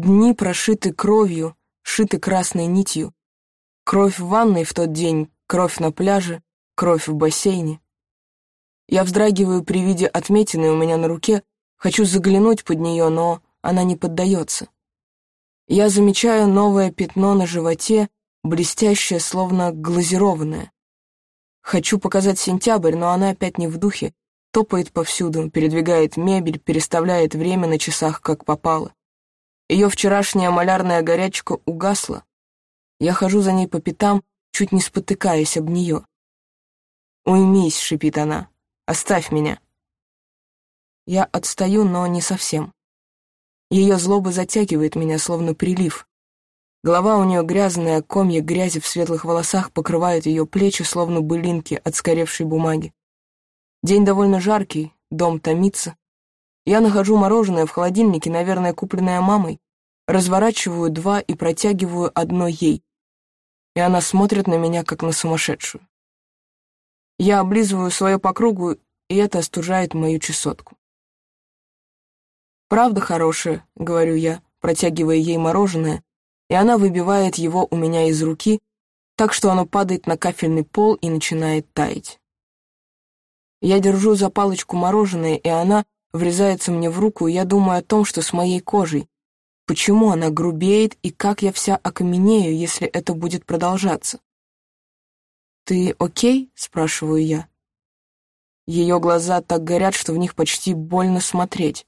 Дни прошиты кровью, шиты красной нитью. Кровь в ванной в тот день, кровь на пляже, кровь в бассейне. Я вздрагиваю при виде отметины у меня на руке, хочу заглянуть под нее, но она не поддается. Я замечаю новое пятно на животе, блестящее, словно глазированное. Хочу показать сентябрь, но она опять не в духе, топает повсюду, передвигает мебель, переставляет время на часах, как попало. Ее вчерашняя малярная горячка угасла. Я хожу за ней по пятам, чуть не спотыкаясь об нее. «Уймись», — шипит она, — «оставь меня». Я отстаю, но не совсем. Ее злоба затягивает меня, словно прилив. Голова у нее грязная, комья грязи в светлых волосах покрывают ее плечи, словно былинки от скоревшей бумаги. День довольно жаркий, дом томится. Я нахожу мороженое в холодильнике, наверное, купленное мамой, разворачиваю два и протягиваю одно ей. И она смотрит на меня, как на сумасшедшую. Я облизываю свое по кругу, и это остужает мою чесотку. «Правда хорошая», — говорю я, протягивая ей мороженое, и она выбивает его у меня из руки, так что оно падает на кафельный пол и начинает таять. Я держу за палочку мороженое, и она врезается мне в руку, и я думаю о том, что с моей кожей. Почему она грубеет, и как я вся окаменею, если это будет продолжаться? «Ты окей?» — спрашиваю я. Ее глаза так горят, что в них почти больно смотреть.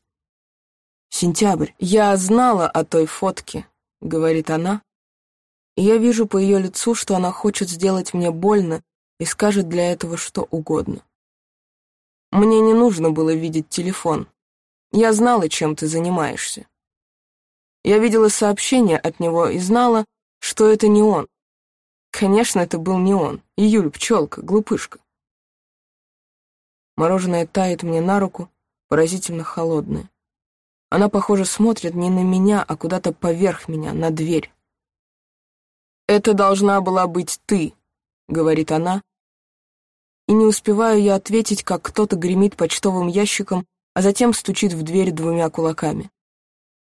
«Сентябрь. Я знала о той фотке», — говорит она. И я вижу по ее лицу, что она хочет сделать мне больно и скажет для этого что угодно. Мне не нужно было видеть телефон. Я знала, чем ты занимаешься. Я видела сообщение от него и знала, что это не он. Конечно, это был не он. Июль, пчелка, глупышка. Мороженое тает мне на руку, поразительно холодное. Она, похоже, смотрит не на меня, а куда-то поверх меня, на дверь. «Это должна была быть ты», — говорит она. И не успеваю я ответить, как кто-то гремит почтовым ящиком, а затем стучит в дверь двумя кулаками.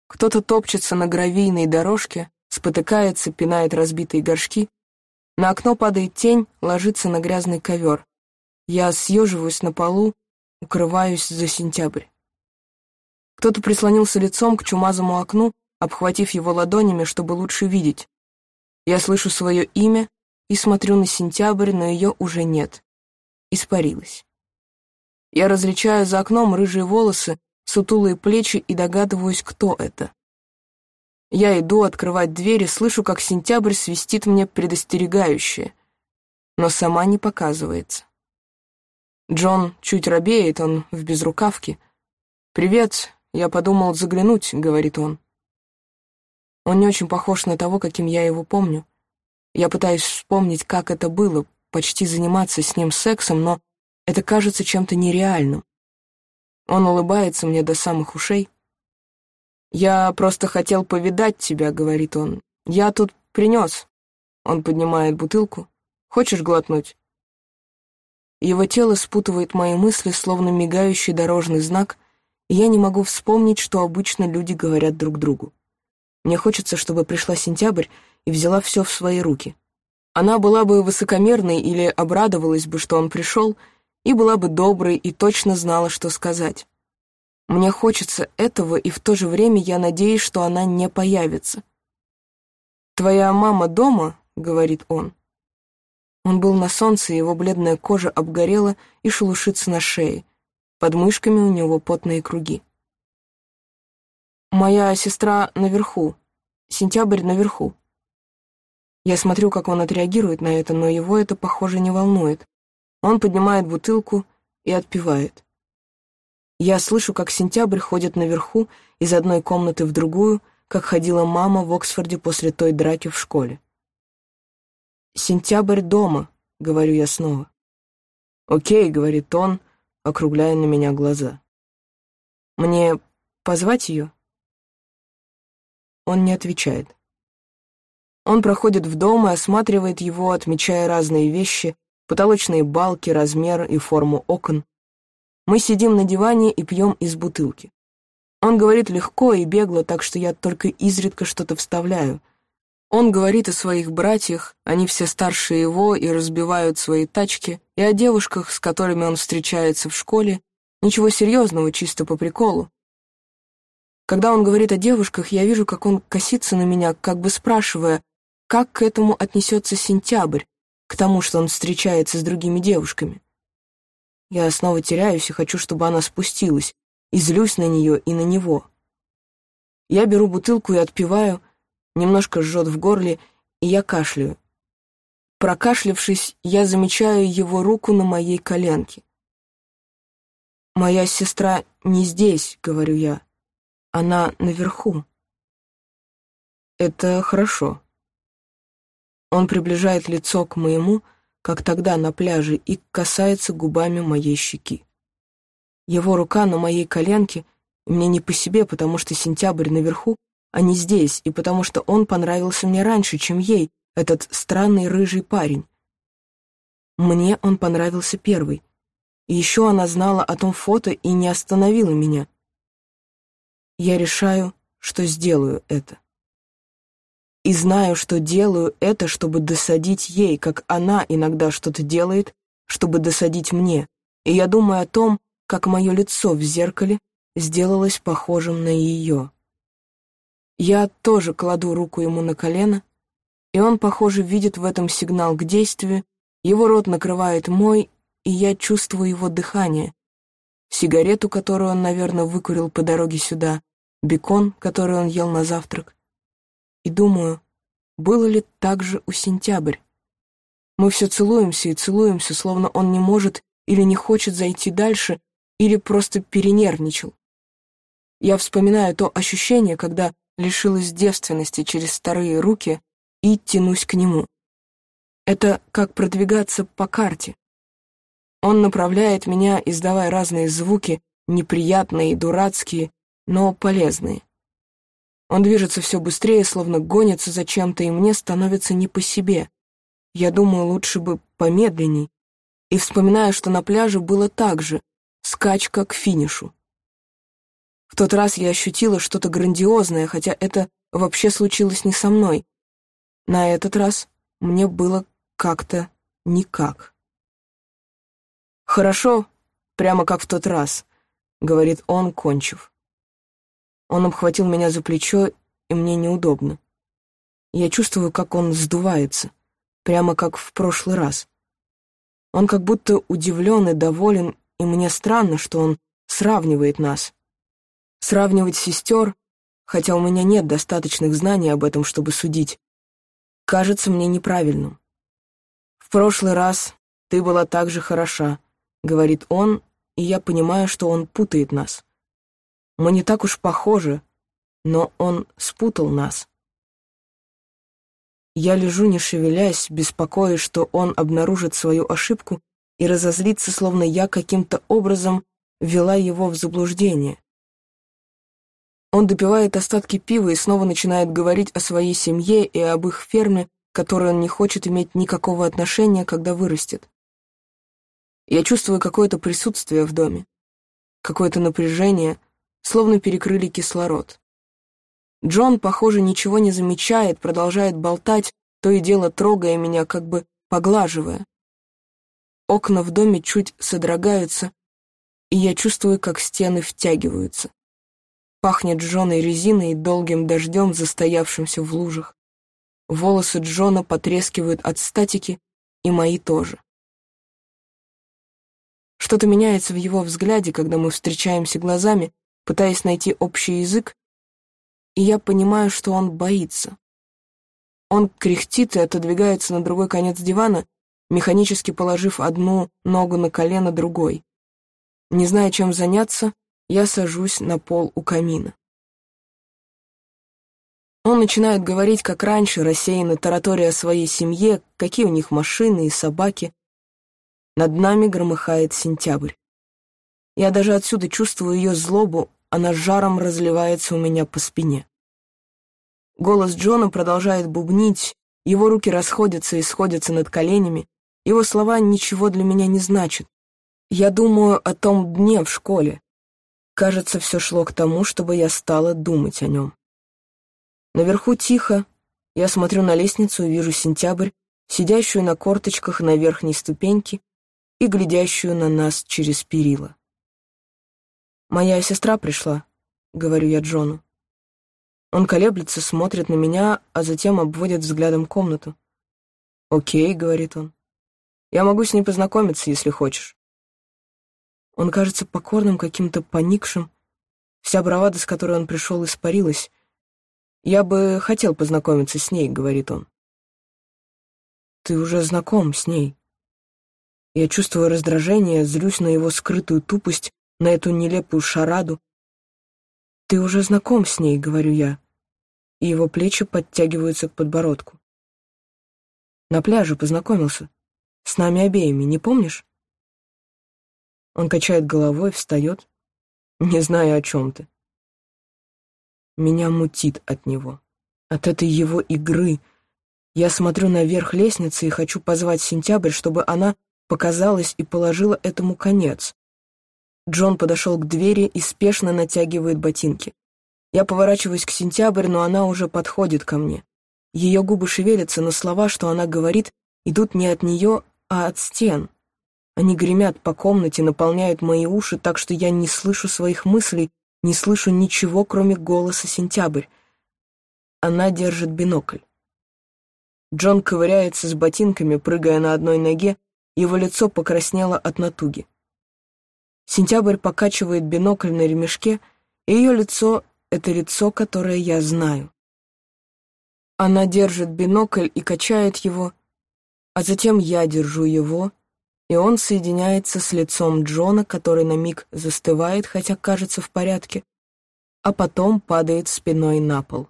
Кто-то топчется на гравийной дорожке, спотыкается, пинает разбитые горшки. На окно падает тень, ложится на грязный ковер. Я съеживаюсь на полу, укрываюсь за сентябрь. Кто-то прислонился лицом к чумазому окну, обхватив его ладонями, чтобы лучше видеть. Я слышу свое имя и смотрю на сентябрь, но ее уже нет. Испарилась. Я различаю за окном рыжие волосы, сутулые плечи и догадываюсь, кто это. Я иду открывать дверь и слышу, как сентябрь свистит мне предостерегающее, но сама не показывается. Джон чуть робеет, он в безрукавке. «Привет, «Я подумал заглянуть», — говорит он. Он не очень похож на того, каким я его помню. Я пытаюсь вспомнить, как это было, почти заниматься с ним сексом, но это кажется чем-то нереальным. Он улыбается мне до самых ушей. «Я просто хотел повидать тебя», — говорит он. «Я тут принес». Он поднимает бутылку. «Хочешь глотнуть?» Его тело спутывает мои мысли, словно мигающий дорожный знак, и я не могу вспомнить, что обычно люди говорят друг другу. Мне хочется, чтобы пришла сентябрь и взяла все в свои руки. Она была бы высокомерной или обрадовалась бы, что он пришел, и была бы доброй и точно знала, что сказать. Мне хочется этого, и в то же время я надеюсь, что она не появится. «Твоя мама дома?» — говорит он. Он был на солнце, его бледная кожа обгорела и шелушится на шее. Под мышками у него потные круги. «Моя сестра наверху. Сентябрь наверху». Я смотрю, как он отреагирует на это, но его это, похоже, не волнует. Он поднимает бутылку и отпивает. Я слышу, как Сентябрь ходит наверху из одной комнаты в другую, как ходила мама в Оксфорде после той драки в школе. «Сентябрь дома», — говорю я снова. «Окей», — говорит он, округляя на меня глаза. «Мне позвать ее?» Он не отвечает. Он проходит в дом и осматривает его, отмечая разные вещи, потолочные балки, размер и форму окон. Мы сидим на диване и пьем из бутылки. Он говорит легко и бегло, так что я только изредка что-то вставляю. Он говорит о своих братьях, они все старше его и разбивают свои тачки, и о девушках, с которыми он встречается в школе. Ничего серьезного, чисто по приколу. Когда он говорит о девушках, я вижу, как он косится на меня, как бы спрашивая, как к этому отнесется сентябрь, к тому, что он встречается с другими девушками. Я снова теряюсь и хочу, чтобы она спустилась, и злюсь на нее и на него. Я беру бутылку и отпиваю, немножко жжет в горле, и я кашляю. Прокашлявшись, я замечаю его руку на моей коленке. «Моя сестра не здесь», — говорю я. «Она наверху». «Это хорошо». Он приближает лицо к моему, как тогда на пляже, и касается губами моей щеки. Его рука на моей коленке, и мне не по себе, потому что сентябрь наверху, а не здесь, и потому что он понравился мне раньше, чем ей, этот странный рыжий парень. Мне он понравился первый. И еще она знала о том фото и не остановила меня. Я решаю, что сделаю это. И знаю, что делаю это, чтобы досадить ей, как она иногда что-то делает, чтобы досадить мне. И я думаю о том, как мое лицо в зеркале сделалось похожим на ее. Я тоже кладу руку ему на колено, и он, похоже, видит в этом сигнал к действию, его рот накрывает мой, и я чувствую его дыхание, сигарету, которую он, наверное, выкурил по дороге сюда, бекон, который он ел на завтрак. И думаю, было ли так же у сентябрь? Мы все целуемся и целуемся, словно он не может или не хочет зайти дальше, или просто перенервничал. Я вспоминаю то ощущение, когда лишилась девственности через старые руки и тянусь к нему. Это как продвигаться по карте. Он направляет меня, издавая разные звуки, неприятные дурацкие, но полезные. Он движется все быстрее, словно гонится за чем-то, и мне становится не по себе. Я думаю, лучше бы помедленней. И вспоминаю, что на пляже было так же, скачка к финишу. В тот раз я ощутила что-то грандиозное, хотя это вообще случилось не со мной. На этот раз мне было как-то никак. «Хорошо, прямо как в тот раз», — говорит он, кончив. Он обхватил меня за плечо, и мне неудобно. Я чувствую, как он сдувается, прямо как в прошлый раз. Он как будто удивлен и доволен и мне странно, что он сравнивает нас. Сравнивать сестер, хотя у меня нет достаточных знаний об этом, чтобы судить, кажется мне неправильным. «В прошлый раз ты была так же хороша», — говорит он, и я понимаю, что он путает нас. Мы не так уж похожи, но он спутал нас. Я лежу, не шевелясь, беспокоясь, что он обнаружит свою ошибку и разозлиться, словно я каким-то образом ввела его в заблуждение. Он допивает остатки пива и снова начинает говорить о своей семье и об их ферме, которой он не хочет иметь никакого отношения, когда вырастет. Я чувствую какое-то присутствие в доме, какое-то напряжение, словно перекрыли кислород. Джон, похоже, ничего не замечает, продолжает болтать, то и дело трогая меня, как бы поглаживая. Окна в доме чуть содрогаются, и я чувствую, как стены втягиваются. Пахнет жженой резиной и долгим дождем, застоявшимся в лужах. Волосы Джона потрескивают от статики, и мои тоже. Что-то меняется в его взгляде, когда мы встречаемся глазами, пытаясь найти общий язык, и я понимаю, что он боится. Он кряхтит и отодвигается на другой конец дивана, механически положив одну ногу на колено другой. Не зная, чем заняться, я сажусь на пол у камина. Он начинает говорить, как раньше, рассеянно таратория о своей семье, какие у них машины и собаки. Над нами громыхает сентябрь. Я даже отсюда чувствую ее злобу, она жаром разливается у меня по спине. Голос Джона продолжает бубнить, его руки расходятся и сходятся над коленями, его слова ничего для меня не значат. Я думаю о том дне в школе. Кажется, все шло к тому, чтобы я стала думать о нем. Наверху тихо, я смотрю на лестницу и вижу сентябрь, сидящую на корточках на верхней ступеньке и глядящую на нас через перила. «Моя сестра пришла», — говорю я Джону. Он колеблется, смотрит на меня, а затем обводит взглядом комнату. «Окей», — говорит он. «Я могу с ней познакомиться, если хочешь». Он кажется покорным, каким-то поникшим. Вся бравада, с которой он пришел, испарилась. «Я бы хотел познакомиться с ней», — говорит он. «Ты уже знаком с ней». Я чувствую раздражение, злюсь на его скрытую тупость, на эту нелепую шараду. «Ты уже знаком с ней», — говорю я, и его плечи подтягиваются к подбородку. На пляже познакомился. С нами обеими, не помнишь? Он качает головой, встает. Не знаю, о чем ты. Меня мутит от него. От этой его игры. Я смотрю наверх лестницы и хочу позвать Сентябрь, чтобы она показалась и положила этому конец. Джон подошел к двери и спешно натягивает ботинки. Я поворачиваюсь к Сентябрь, но она уже подходит ко мне. Ее губы шевелятся, но слова, что она говорит, идут не от нее, а от стен. Они гремят по комнате, наполняют мои уши так, что я не слышу своих мыслей, не слышу ничего, кроме голоса Сентябрь. Она держит бинокль. Джон ковыряется с ботинками, прыгая на одной ноге, его лицо покраснело от натуги. Сентябрь покачивает бинокль на ремешке, и ее лицо — это лицо, которое я знаю. Она держит бинокль и качает его, а затем я держу его — и он соединяется с лицом Джона, который на миг застывает, хотя кажется в порядке, а потом падает спиной на пол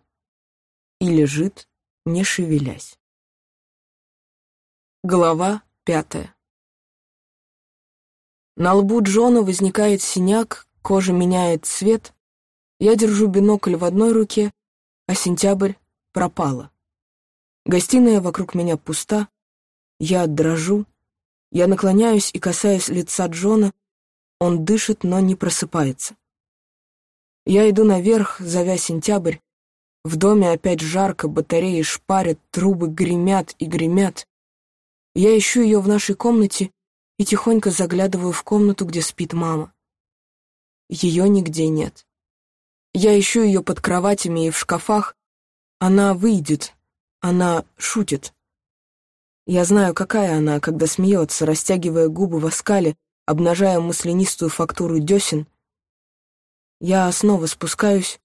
и лежит, не шевелясь. Глава пятая На лбу Джона возникает синяк, кожа меняет цвет. Я держу бинокль в одной руке, а сентябрь пропала. Гостиная вокруг меня пуста, я дрожу, я наклоняюсь и касаюсь лица Джона. Он дышит, но не просыпается. Я иду наверх, зовя сентябрь. В доме опять жарко, батареи шпарят, трубы гремят и гремят. Я ищу ее в нашей комнате и тихонько заглядываю в комнату, где спит мама. Ее нигде нет. Я ищу ее под кроватями и в шкафах. Она выйдет, она шутит. Я знаю, какая она, когда смеется, растягивая губы в оскале, обнажая маслянистую фактуру десен. Я снова спускаюсь.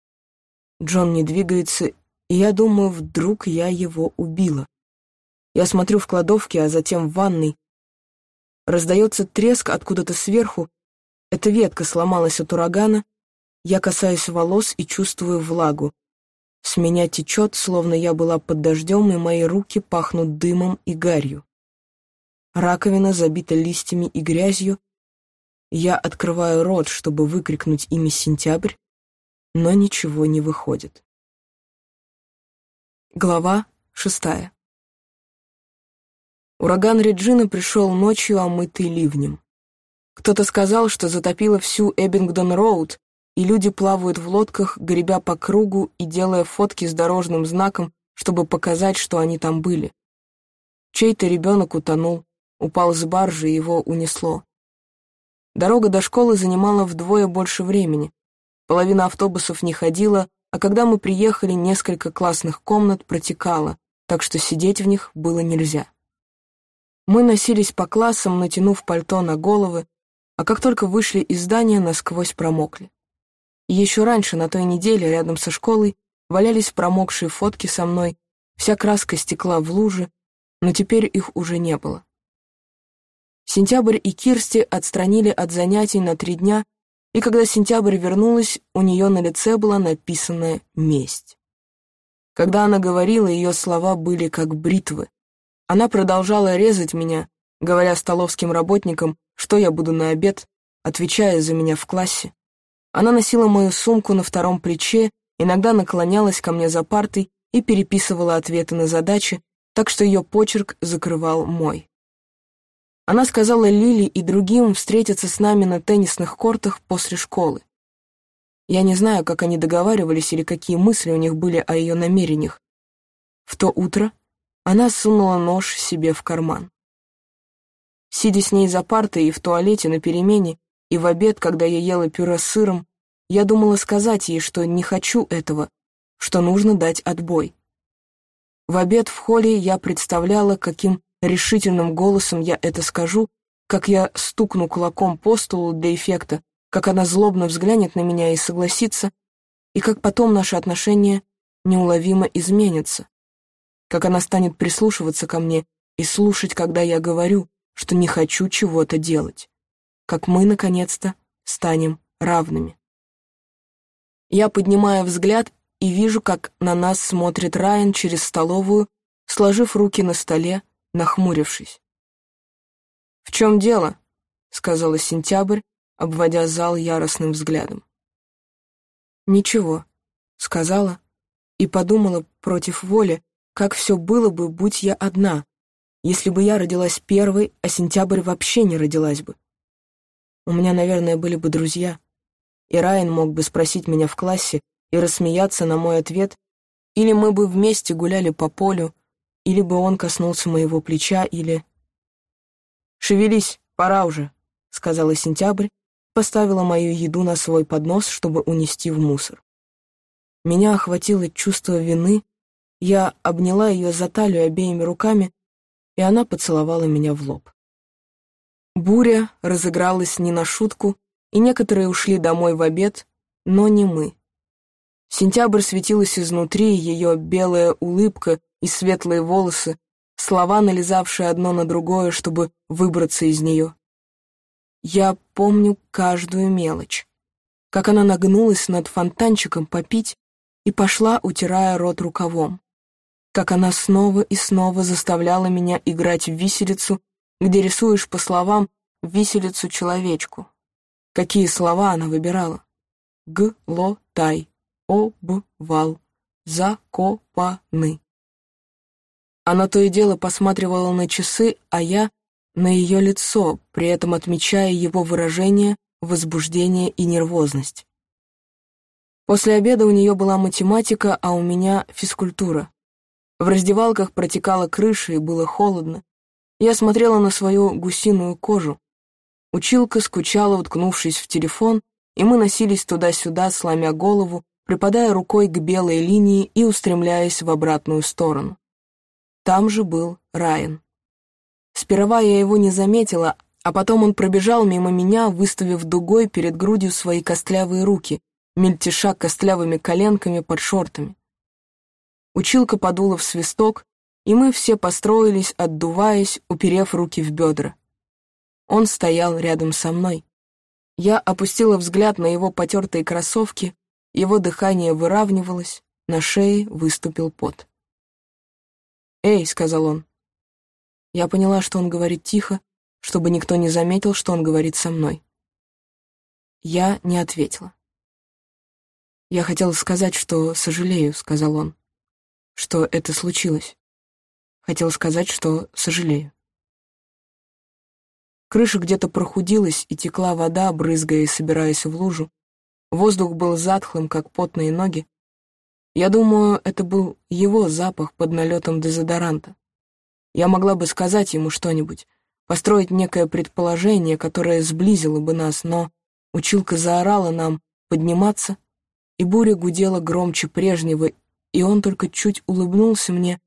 Джон не двигается, и я думаю, вдруг я его убила. Я смотрю в кладовке, а затем в ванной. Раздается треск откуда-то сверху. Эта ветка сломалась от урагана. Я касаюсь волос и чувствую влагу. С меня течет, словно я была под дождем, и мои руки пахнут дымом и гарью. Раковина забита листьями и грязью. Я открываю рот, чтобы выкрикнуть имя «Сентябрь», но ничего не выходит. Глава шестая Ураган Реджина пришел ночью, омытый ливнем. Кто-то сказал, что затопило всю Эббингдон-Роуд, и люди плавают в лодках, гребя по кругу и делая фотки с дорожным знаком, чтобы показать, что они там были. Чей-то ребенок утонул, упал с баржи и его унесло. Дорога до школы занимала вдвое больше времени. Половина автобусов не ходила, а когда мы приехали, несколько классных комнат протекало, так что сидеть в них было нельзя. Мы носились по классам, натянув пальто на головы, а как только вышли из здания, насквозь промокли. Еще раньше, на той неделе, рядом со школой, валялись промокшие фотки со мной, вся краска стекла в лужи, но теперь их уже не было. Сентябрь и Кирсти отстранили от занятий на три дня, и когда Сентябрь вернулась, у нее на лице была написана «месть». Когда она говорила, ее слова были как бритвы. Она продолжала резать меня, говоря столовским работникам, что я буду на обед, отвечая за меня в классе. Она носила мою сумку на втором плече, иногда наклонялась ко мне за партой и переписывала ответы на задачи, так что ее почерк закрывал мой. Она сказала Лили и другим встретиться с нами на теннисных кортах после школы. Я не знаю, как они договаривались или какие мысли у них были о ее намерениях. В то утро она сунула нож себе в карман. Сидя с ней за партой и в туалете на перемене, и в обед, когда я ела пюре с сыром, я думала сказать ей, что не хочу этого, что нужно дать отбой. В обед в холле я представляла, каким решительным голосом я это скажу, как я стукну кулаком по столу для эффекта, как она злобно взглянет на меня и согласится, и как потом наши отношения неуловимо изменятся, как она станет прислушиваться ко мне и слушать, когда я говорю, что не хочу чего-то делать, как мы, наконец-то, станем равными. Я поднимаю взгляд и вижу, как на нас смотрит Райан через столовую, сложив руки на столе, нахмурившись. «В чем дело?» — сказала Сентябрь, обводя зал яростным взглядом. «Ничего», — сказала и подумала против воли, как все было бы, будь я одна, если бы я родилась первой, а Сентябрь вообще не родилась бы. У меня, наверное, были бы друзья, и Райан мог бы спросить меня в классе и рассмеяться на мой ответ, или мы бы вместе гуляли по полю, или бы он коснулся моего плеча, или... «Шевелись, пора уже», — сказала Сентябрь, поставила мою еду на свой поднос, чтобы унести в мусор. Меня охватило чувство вины, я обняла ее за талию обеими руками, и она поцеловала меня в лоб. Буря разыгралась не на шутку, и некоторые ушли домой в обед, но не мы. Сентябрь светилась изнутри, ее белая улыбка и светлые волосы, слова, налезавшие одно на другое, чтобы выбраться из нее. Я помню каждую мелочь. Как она нагнулась над фонтанчиком попить и пошла, утирая рот рукавом. Как она снова и снова заставляла меня играть в виселицу, где рисуешь по словам виселицу-человечку. Какие слова она выбирала? Г-ло-тай, об-вал, закопаны. Она то и дело посматривала на часы, а я — на ее лицо, при этом отмечая его выражение, возбуждение и нервозность. После обеда у нее была математика, а у меня физкультура. В раздевалках протекала крыша и было холодно. Я смотрела на свою гусиную кожу. Училка скучала, уткнувшись в телефон, и мы носились туда-сюда, сломя голову, припадая рукой к белой линии и устремляясь в обратную сторону. Там же был Райан. Сперва я его не заметила, а потом он пробежал мимо меня, выставив дугой перед грудью свои костлявые руки, мельтеша костлявыми коленками под шортами. Училка подула в свисток, и мы все построились, отдуваясь, уперев руки в бедра. Он стоял рядом со мной. Я опустила взгляд на его потертые кроссовки, его дыхание выравнивалось, на шее выступил пот. «Эй», — сказал он. Я поняла, что он говорит тихо, чтобы никто не заметил, что он говорит со мной. Я не ответила. «Я хотела сказать, что сожалею», — сказал он, — «что это случилось. Хотела сказать, что сожалею». Крыша где-то прохудилась, и текла вода, брызгая и собираясь в лужу. Воздух был затхлым, как потные ноги, я думаю, это был его запах под налетом дезодоранта. Я могла бы сказать ему что-нибудь, построить некое предположение, которое сблизило бы нас, но училка заорала нам подниматься, и буря гудела громче прежнего, и он только чуть улыбнулся мне,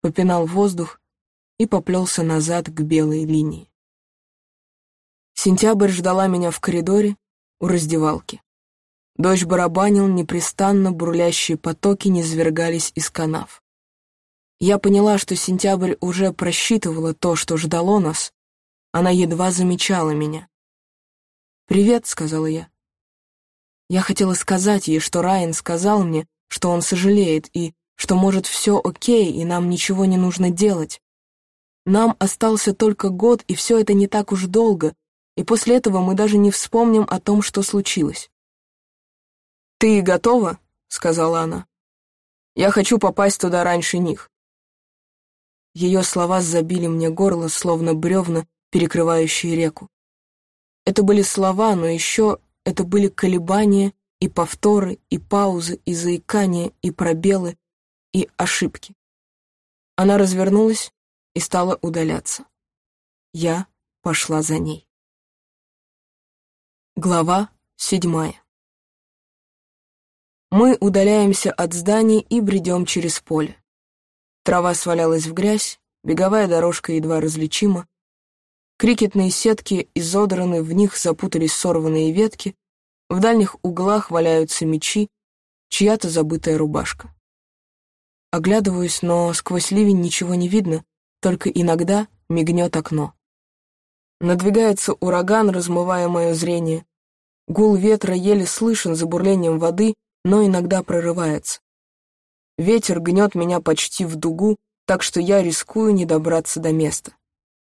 попинал воздух и поплелся назад к белой линии. Сентябрь ждала меня в коридоре у раздевалки. Дождь барабанил, непрестанно бурлящие потоки низвергались из канав. Я поняла, что сентябрь уже просчитывала то, что ждало нас. Она едва замечала меня. «Привет», — сказала я. Я хотела сказать ей, что Райан сказал мне, что он сожалеет и что, может, все окей, и нам ничего не нужно делать. Нам остался только год, и все это не так уж долго, и после этого мы даже не вспомним о том, что случилось. «Ты готова?» — сказала она. «Я хочу попасть туда раньше них». Ее слова забили мне горло, словно бревна, перекрывающие реку. Это были слова, но еще это были колебания и повторы, и паузы, и заикания, и пробелы, и ошибки. Она развернулась и стала удаляться. Я пошла за ней. Глава седьмая. Мы удаляемся от зданий и бредем через поле. Трава свалялась в грязь, беговая дорожка едва различима. Крикетные сетки изодраны, в них запутались сорванные ветки, в дальних углах валяются мечи, чья-то забытая рубашка. Оглядываюсь, но сквозь ливень ничего не видно, только иногда мигнет окно. Надвигается ураган, размывая мое зрение. Гул ветра еле слышен за бурлением воды, но иногда прорывается. Ветер гнет меня почти в дугу, так что я рискую не добраться до места.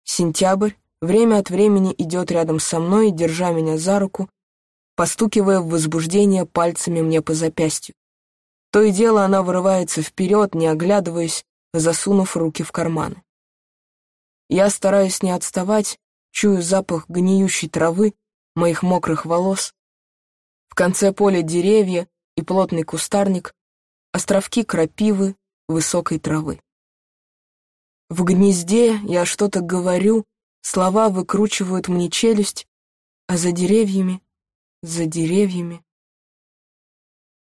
Сентябрь время от времени идет рядом со мной, держа меня за руку, постукивая в возбуждение пальцами мне по запястью. То и дело она вырывается вперед, не оглядываясь, засунув руки в карманы. Я стараюсь не отставать, чую запах гниющей травы, моих мокрых волос. В конце поля деревья и плотный кустарник, островки крапивы, высокой травы. В гнезде я что-то говорю, слова выкручивают мне челюсть, а за деревьями, за деревьями.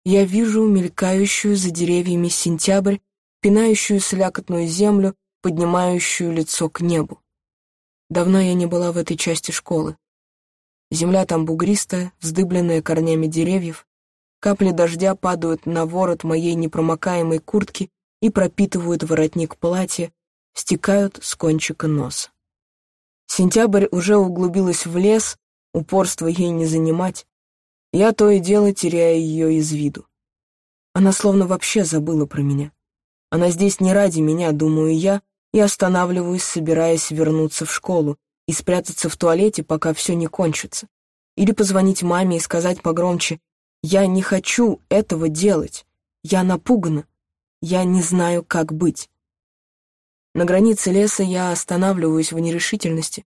Я вижу мелькающую за деревьями сентябрь, пинающую слякотную землю, поднимающую лицо к небу. Давно я не была в этой части школы. Земля там бугристая, вздыбленная корнями деревьев. Капли дождя падают на ворот моей непромокаемой куртки и пропитывают воротник платья, стекают с кончика носа. Сентябрь уже углубилась в лес, упорство ей не занимать. Я то и дело теряя ее из виду. Она словно вообще забыла про меня. Она здесь не ради меня, думаю я, и останавливаюсь, собираясь вернуться в школу и спрятаться в туалете, пока все не кончится. Или позвонить маме и сказать погромче «Я не хочу этого делать. Я напугана. Я не знаю, как быть». На границе леса я останавливаюсь в нерешительности,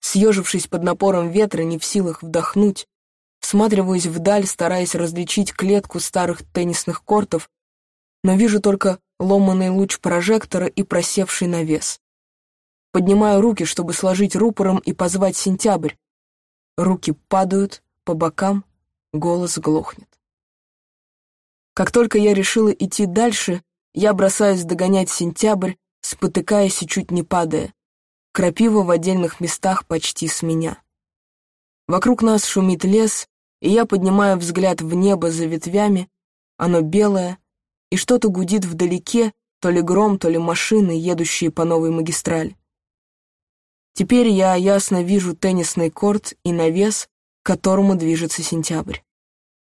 съежившись под напором ветра, не в силах вдохнуть, всматриваюсь вдаль, стараясь различить клетку старых теннисных кортов, но вижу только ломанный луч прожектора и просевший навес. Поднимаю руки, чтобы сложить рупором и позвать сентябрь. Руки падают по бокам, голос глохнет. Как только я решила идти дальше, я бросаюсь догонять сентябрь, спотыкаясь и чуть не падая. Крапива в отдельных местах почти с меня. Вокруг нас шумит лес, и я поднимаю взгляд в небо за ветвями, оно белое, и что-то гудит вдалеке, то ли гром, то ли машины, едущие по новой магистрали. Теперь я ясно вижу теннисный корт и навес, к которому движется сентябрь.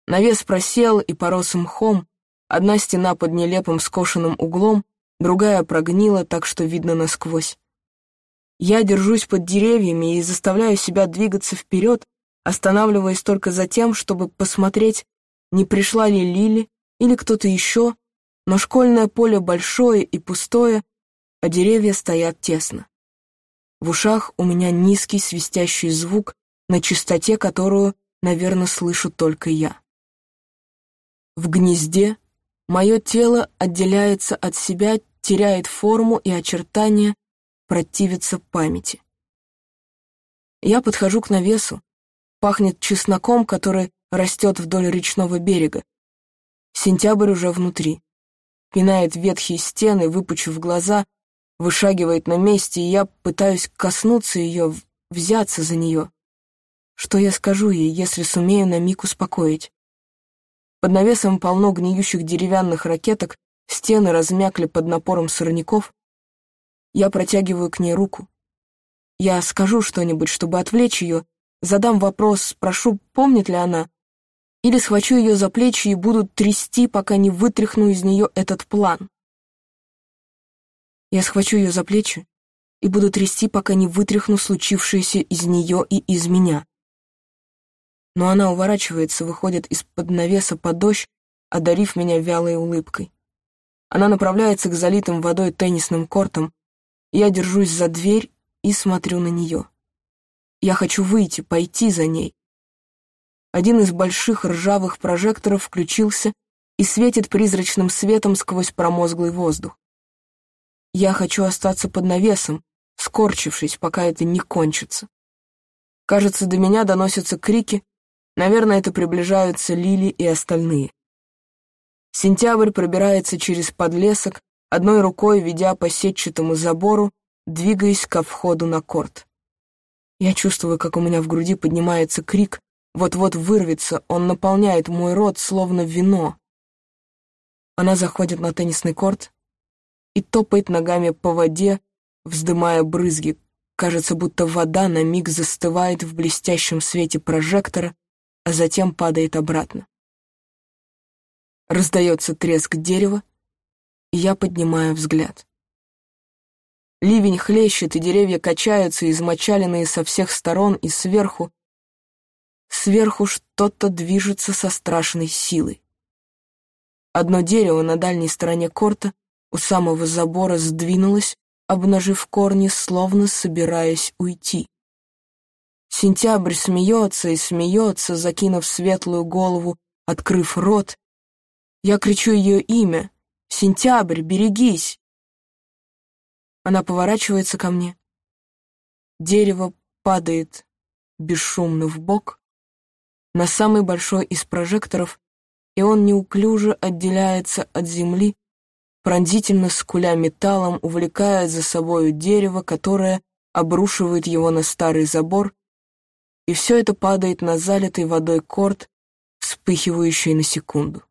Навес просел и порос мхом, одна стена под нелепым скошенным углом, другая прогнила так, что видно насквозь. Я держусь под деревьями и заставляю себя двигаться вперед, останавливаясь только за тем, чтобы посмотреть, не пришла ли Лили или кто-то еще, но школьное поле большое и пустое, а деревья стоят тесно. В ушах у меня низкий свистящий звук на частоте, которую, наверное, слышу только я. В гнезде мое тело отделяется от себя, теряет форму и очертания, противится памяти. Я подхожу к навесу, пахнет чесноком, который растет вдоль речного берега. Сентябрь уже внутри пинает ветхие стены, выпучив глаза, вышагивает на месте, и я пытаюсь коснуться ее, взяться за нее. Что я скажу ей, если сумею на миг успокоить? Под навесом полно гниющих деревянных ракеток, стены размякли под напором сорняков. Я протягиваю к ней руку. Я скажу что-нибудь, чтобы отвлечь ее, задам вопрос, спрошу, помнит ли она, или схвачу ее за плечи и буду трясти, пока не вытряхну из нее этот план. Я схвачу ее за плечи и буду трясти, пока не вытряхну случившееся из нее и из меня. Но она уворачивается, выходит из-под навеса под дождь, одарив меня вялой улыбкой. Она направляется к залитым водой теннисным кортам, я держусь за дверь и смотрю на нее. Я хочу выйти, пойти за ней, Один из больших ржавых прожекторов включился и светит призрачным светом сквозь промозглый воздух. Я хочу остаться под навесом, скорчившись, пока это не кончится. Кажется, до меня доносятся крики, наверное, это приближаются Лили и остальные. Сентябрь пробирается через подлесок, одной рукой ведя по сетчатому забору, двигаясь ко входу на корт. Я чувствую, как у меня в груди поднимается крик, вот-вот вырвется, он наполняет мой рот, словно вино. Она заходит на теннисный корт и топает ногами по воде, вздымая брызги. Кажется, будто вода на миг застывает в блестящем свете прожектора, а затем падает обратно. Раздается треск дерева, я поднимаю взгляд. Ливень хлещет, и деревья качаются, измочаленные со всех сторон и сверху, Сверху что-то движется со страшной силой. Одно дерево на дальней стороне корта у самого забора сдвинулось, обнажив корни, словно собираясь уйти. Сентябрь смеется и смеется, закинув светлую голову, открыв рот. Я кричу ее имя. «Сентябрь, берегись!» Она поворачивается ко мне. Дерево падает бесшумно в бок, на самый большой из прожекторов, и он неуклюже отделяется от земли, пронзительно скуля металлом, увлекая за собою дерево, которое обрушивает его на старый забор, и все это падает на залитый водой корт, вспыхивающий на секунду.